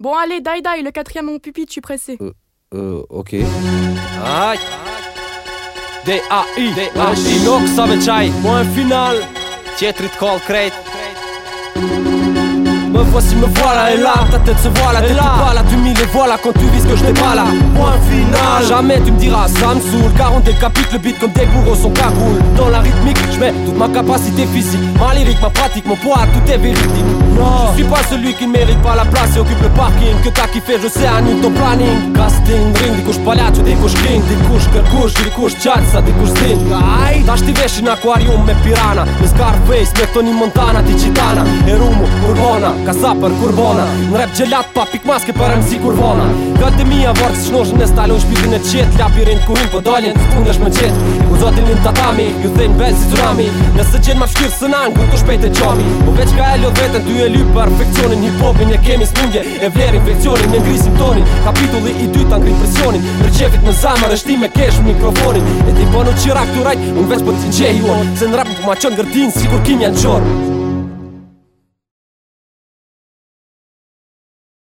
Bon, allez, dai dai, le quatrième mon pupille, je suis pressé. Euh, euh, ok. Aïe. D-A-I, D-A-I, saveçaj, point final Tjetrit call crate Me voici, me voilà, et là, ta tête se voit, la tête pas là, tu mis les voilà quand tu vis que je t'ai pas là. Point final. Jamais tu me diras, ça me saoule, car on décapite le beat comme des bourreaux sont cagoule. Dans la rythmique, je mets toute ma capacité physique, ma lyrique, ma pratique, mon poids, tout est véridique. Non, je suis pas celui qui mérite pas la place et occupe le parking. Que t'as kiffé, je sais, annule ton planning. Casting, ring, des couches palhaço, des couches king, des couches cărcuși, des couches ceața, des couches zin. Ai, dar știi vezi în aquarium, me pirana, me Scarface, me Tony Montana, Ticitana, Erumu, Urbona, Casa për kurbona Në rap gjelat pa pik maske për MC kurvona Gëtë të mija vartë shnoshën e stalon shpirtin e qetë Labirin ku hin po daljen të fundesh me qetë. Ku zotin një tatami, ju thejnë bel si tsunami. Nëse gjenë ma fshkirë së nanë, ku të shpejt e qami? Po veç ka e lo vetën, ty e ly perfekcionin Hip hopin e kemi smundje, e vler infekcionin Me ngrisim tonin, kapitulli i dyta ngri presionin Rëqefit në zamër, është ti me kesh mikrofonin. E ti po në qira këtu rajt, unë veç po të gjej juon Se në rap më ma qënë gërdin, si kur kim janë qorë